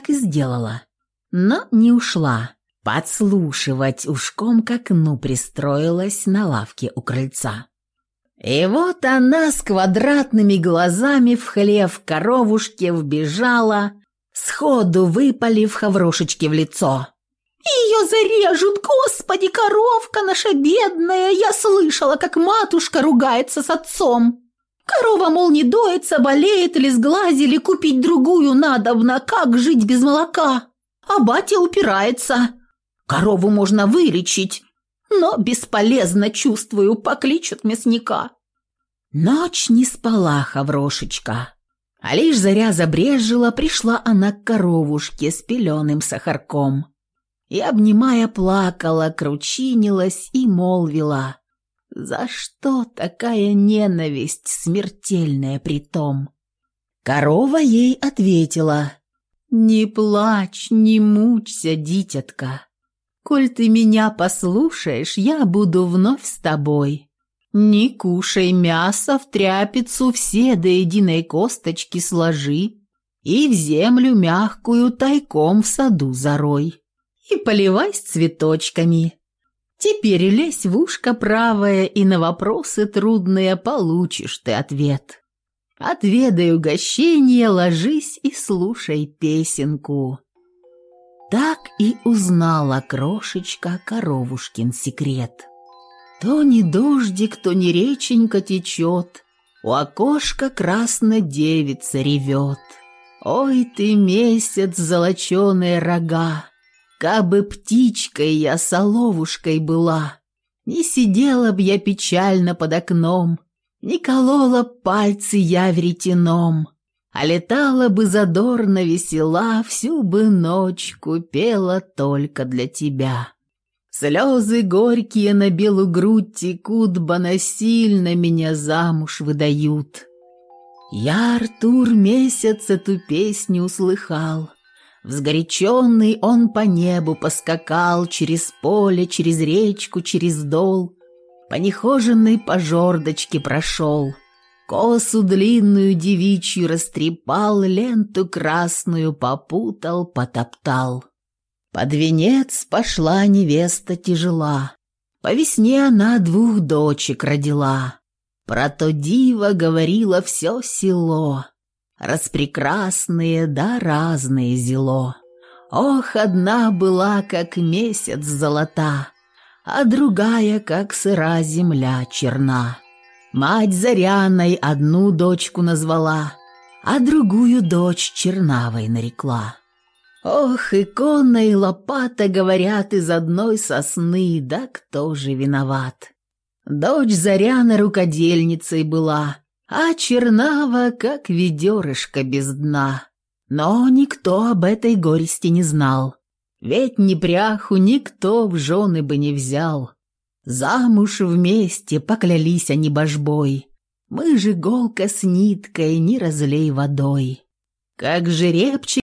так и сделала. Но не ушла. Подслушивать ушком к окну пристроилась на лавке у крыльца. И вот она с квадратными глазами в хлев коровушке вбежала, сходу выпалив хаврошечки в лицо. «Ее зарежут, господи, коровка наша бедная! Я слышала, как матушка ругается с отцом. Корова, мол, не доится, болеет или сглазили, купить другую надобно, как жить без молока? А батя упирается. Корову можно вылечить, но бесполезно, чувствую, покличут мясника». Ночь не спала Хаврошечка, а лишь заря забрежила, пришла она к коровушке с пеленым сахарком и, обнимая, плакала, кручинилась и молвила, «За что такая ненависть смертельная притом?» Корова ей ответила, «Не плачь, не мучься, дитятка. Коль ты меня послушаешь, я буду вновь с тобой. Не кушай мясо в тряпицу, все до единой косточки сложи и в землю мягкую тайком в саду зарой и поливай с цветочками. Теперь лезь в ушко правое, и на вопросы трудные получишь ты ответ. Отведай угощение, ложись и слушай песенку. Так и узнала крошечка коровушкин секрет. То не дождик, то не реченька течет, У окошка красно девица ревет. Ой ты, месяц, золоченые рога, Кабы птичкой я соловушкой была, Не сидела б я печально под окном, Не колола пальцы я веретеном, А летала бы задорно весела, Всю бы ночку пела только для тебя. Слезы горькие на белую грудь текут, Ба насильно меня замуж выдают. Я, Артур, месяц эту песню услыхал, Взгоряченный он по небу поскакал Через поле, через речку, через дол, По нехоженной по жердочке прошел, Косу длинную девичью растрепал, Ленту красную попутал, потоптал. Под венец пошла невеста тяжела, По весне она двух дочек родила. Про то диво говорило все село, Распрекрасные да разные зело. Ох, одна была, как месяц золота, А другая, как сыра земля черна. Мать Заряной одну дочку назвала, А другую дочь Чернавой нарекла. Ох, икона и лопата говорят из одной сосны, да кто же виноват? Дочь Заряна рукодельницей была, а чернава, как ведерышко без дна. Но никто об этой горести не знал, ведь ни пряху никто в жены бы не взял. Замуж вместе поклялись они божбой, мы же голка с ниткой не разлей водой. Как жеребчик